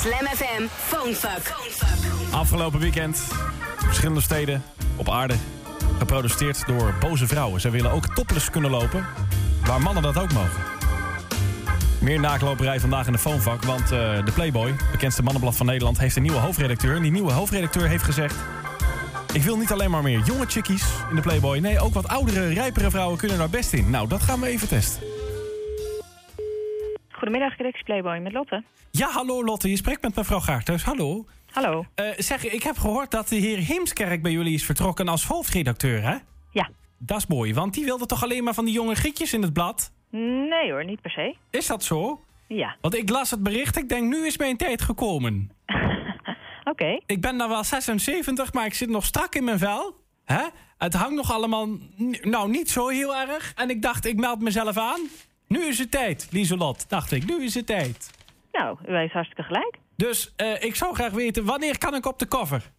Slam FM Phonefuck. Afgelopen weekend, verschillende steden op aarde, geprotesteerd door boze vrouwen. Zij willen ook topless kunnen lopen, waar mannen dat ook mogen. Meer naakloperij vandaag in de Phonefuck, want eh, de Playboy, bekendste mannenblad van Nederland, heeft een nieuwe hoofdredacteur. En die nieuwe hoofdredacteur heeft gezegd... Ik wil niet alleen maar meer jonge chickies in de Playboy. Nee, ook wat oudere, rijpere vrouwen kunnen daar best in. Nou, dat gaan we even testen. Goedemiddag, Rex Playboy met Lotte. Ja, hallo Lotte, je spreekt met mevrouw Gaarthuis. Hallo. Hallo. Eh, zeg, ik heb gehoord dat de heer Heemskerk bij jullie is vertrokken als hoofdredacteur, hè? Ja. Dat is mooi, want die wilde toch alleen maar van die jonge gietjes in het blad? Nee hoor, niet per se. Is dat zo? Ja. Want ik las het bericht, ik denk, nu is mijn tijd gekomen. Oké. Ik ben nou wel 76, maar ik zit nog strak in mijn vel. Hè? Het hangt nog allemaal, nou, niet zo heel erg. En ik dacht, ik meld mezelf aan. Nu is het tijd, Lieselot, dacht ik. Nu is het tijd. Nou, u heeft hartstikke gelijk. Dus eh, ik zou graag weten, wanneer kan ik op de cover?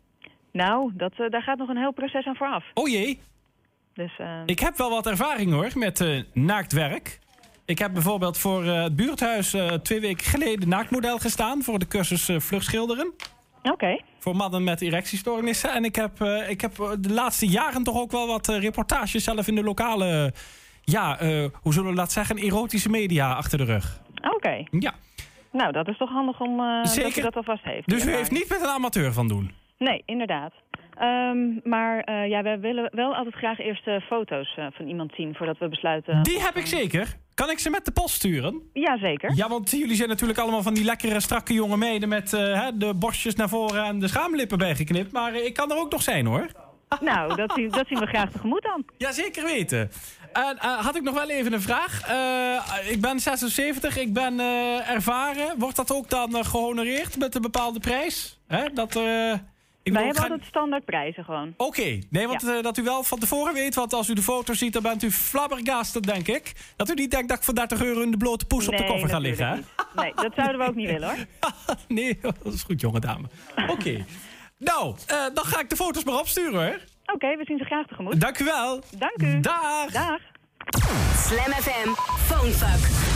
Nou, dat, eh, daar gaat nog een heel proces aan vooraf. Oh jee, Dus, eh, ik heb wel wat ervaring hoor, met naaktwerk. Ik heb bijvoorbeeld voor het buurthuis twee weken geleden naaktmodel gestaan... voor de cursus vluchtschilderen. oké. Voor mannen met erectiestoornissen. En ik heb, ik heb de laatste jaren toch ook wel wat reportages zelf in de lokale... ja, eh, hoe zullen we dat zeggen? Erotische media achter de rug. Oké. Ja. Nou, dat is toch handig om eh, dat Zeker. u dat alvast heeft. Dus u heeft niet met een amateur van doen? Nee, inderdaad. Ehm, maar eh, ja, we willen wel altijd graag eerst foto's van iemand zien voordat we besluiten. Die heb ik zeker. Kan ik ze met de post sturen? Jazeker. Ja, want jullie zijn natuurlijk allemaal van die lekkere, strakke jonge meiden... met hè, de borstjes naar voren en de schaamlippen bijgeknipt. Maar ik kan er ook nog zijn, hoor. Nou, dat zien, dat zien we graag tegemoet dan. Ja, zeker weten. En eh, had ik nog wel even een vraag. Eh, ik ben 76, ik ben eh, ervaren. Wordt dat ook dan eh, gehonoreerd met een bepaalde prijs? Hè? Dat, ik Wij hebben altijd standaard prijzen gewoon. Oké, nee, want dat u wel van tevoren weet, want als u de foto ziet, dan bent u flabbergasted, denk ik. Dat u niet denkt dat ik voor 30 euro in de blote poes op de koffer ga liggen, hè? Nee, dat zouden we ook niet willen hoor. nee, dat is goed, jonge dame. Oké. Nou, dan ga ik de foto's maar opsturen, hoor. Oké, we zien ze graag tegemoet. Dank u wel. Dank u. Dag. Dag. Slam FM Phonefuck.